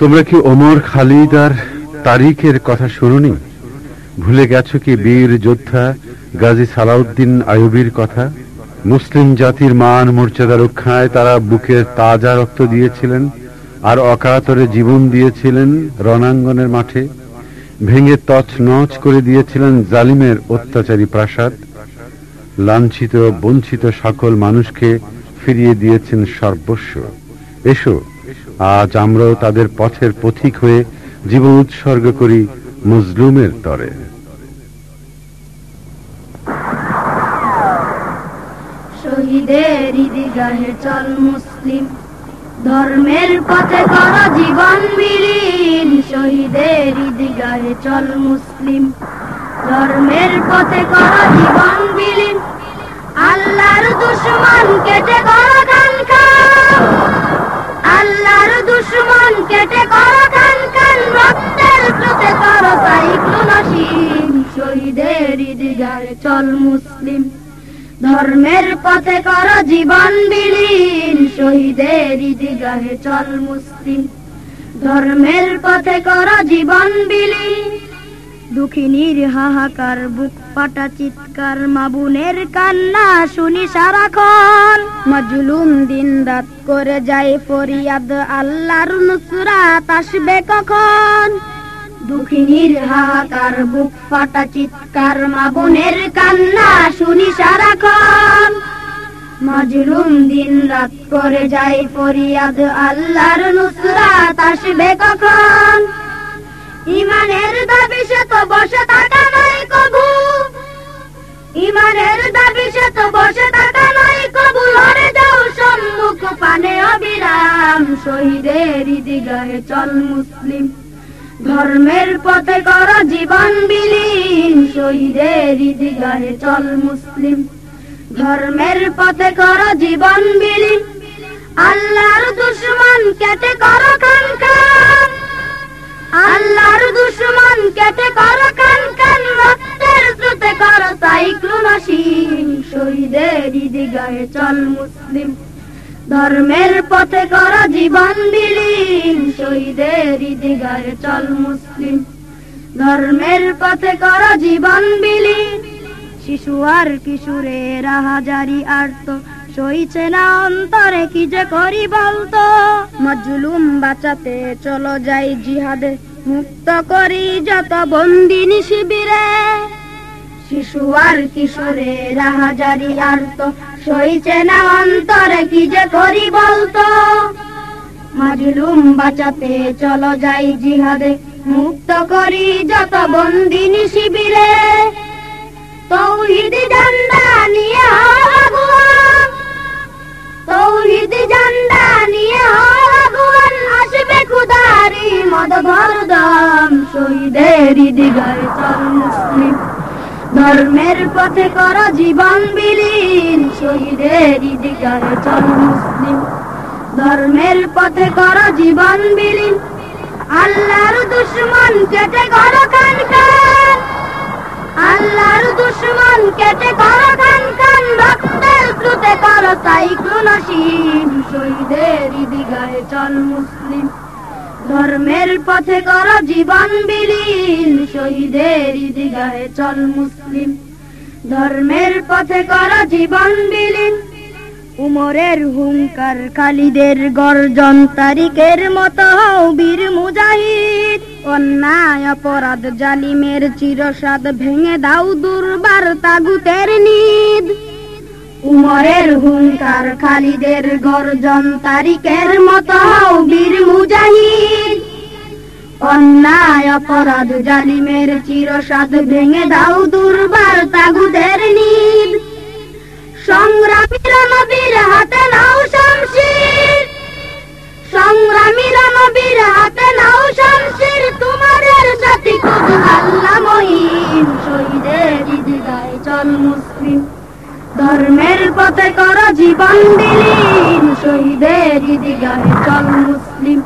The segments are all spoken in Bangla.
তোমরা কি ওমর খালিদ আর তারিখের কথা শুনুনি? ভুলে গেছো কি বীর যোদ্ধা গাজী সালাউদ্দিন আয়ুবীর কথা? মুসলিম জাতির মান মর্যাদা রক্ষায় তারা বুকের তাজা রক্ত দিয়েছিলেন আর অকাতরে জীবন দিয়েছিলেন রণাঙ্গনের মাঠে। ভেঙে তছনছ করে দিয়েছিলেন জালিমের অত্যাচারী প্রাসাদ। লাঞ্ছিত, বঞ্চিত সকল মানুষকে ফিরিয়ে দিয়েছেন সর্বস্ব। এসো আজ আমরাও তাদের পথের পথিক হয়ে জীবন উৎসর্গ করি তরে। শহীদের ঈদগাহে চল মুসলিম, ধর্মের পথে কর জীবন বিলীন। শহীদের চল মুসলিম, ধর্মের পথে কর জীবন বিলীন। আল্লাহর দুশ্মন কেটে কর আল্লাহর দুশ্মন কেটে কান কান, রক্তের স্রোতে শহীদের চল মুসলিম। ধর্মের পথে কর জীবন বিলীন। শহীদের ঈদগাহে চল মুসলিম। ধর্মের পথে কর জীবন বিলীন। দুঃখিনীর হাহাকার বুক পাটা চিৎকার, মাবুনের কান্না শুনি সারাক্ষণ। মজলুম দিন রাত করে যায় ফরিয়াদ, আল্লাহর নুসরাত আসবে কখন? দুঃখিনীর হাহাকার বুক ফাটা চিৎকার মা বোনের কান্না শুনি সারাক্ষণ। মাজলুম দিন রাত করে যায় ফরিয়াদ, আল্লাহর নুসরাত আসবে কখন? ইমানের দাবি অবিরাম শহীদের ঈদগাহে চল মুসলিম। ধর্মের পথে কর জীবন বিলীন, শহীদের ঈদগাহে চল মুসলিম। ধর্মের পথে কর জীবন বিলীন, আল্লাহর দুশ্মন কেটে কর খান খান আল্লাহর দুশ্মন কেটে কর খান খান রক্তের স্রোতে কর সাইক্লোনাসীন শহীদের ঈদগাহে চল মুসলিম। ধর্মের পথে করা জীবন বিলীন, শহীদের ঈদগাহে চল মুসলিম। ধর্মের পথে কর জীবন বিলীন, শিশু আর কিশোরের হাজারি আর্ত। সইছে না অন্তরে কি যে করি বলতো? মজলুম বাঁচাতে চলো যাই জিহাদে, মুক্ত করি যত বন্দিনী শিবিরে। শিশু আর কিশোরের হাজারি আর্ত সইছে না অন্তরে, কি যে করি বলতো? মাজলুম বাঁচাতে চলো যাই জিহাদে, মুক্ত করি যত বন্দিনী শিবিরে। তৌহিদ ঝান্ডা নিয়ে তৌহিদ ঝান্ডা নিয়ে আসবে খুদারি মদ ভরদম শহীদের ঈদগাহে চল ধর্মের পথে কর জীবন বিলীন। শহীদের ঈদগাহে চল মুসলিম। ধর্মের পথে কর জীবন বিলীন। আল্লাহর দুশ্মন কেটে কর খান খান। আল্লাহর দুশ্মন কেটে কর খান খান। রক্তের স্রোতে কর সাইক্লোনাসীন শহীদের ঈদগাহে চল মুসলিম। ধর্মের পথে কর জীবন বিলীন। শহীদের ঈদগাহে চল মুসলিম। ধর্মের পথে কর জীবন বিলীন। উমরের হুঙ্কার খালিদের গর্জন তারিখের মতো বীর মুজাহিদ। অন্যায়, অপরাধ, জালিমের চিরসাদ ভেঙে দাও দুর্বার তাগুতের নিদ উমরের হুঙ্কার খালিদের গর্জন তারিখের মতো বীর মুজাহিদ। অন্যায় অপরাধ জালিমের চিরসাদ ভেঙে দাও দুর্বার তাগুদের নিদ সংগ্রামীরা নবীর হাতে নাও সংগ্রামীরা হাতে নাও শামশির, তোমাদের সাথী খুব আল্লাহ মহিন শহীদের চল মুসলিম। ধর্মের পথে কর জীবন বিলীন। শহীদের ঈদগাহে চল মুসলিম।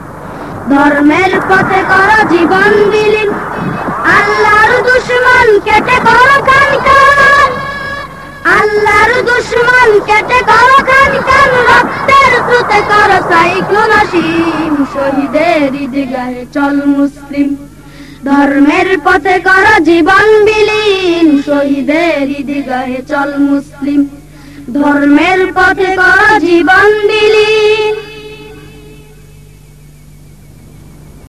ধর্মের পথে কর জীবন বিলীন। আল্লাহর দুশ্মন কেটে কর খান খান আল্লাহর দুশ্মন কেটে করো খান খান রক্তের স্রোতে করো সাইক্লোন অসীম। শহীদের ঈদগাহে চল মুসলিম। ধর্মের পথে করো জীবন বিলীন। শহীদের ঈদগাহে চল মুসলিম। ধর্মের পথে করো জীবন বিলীন।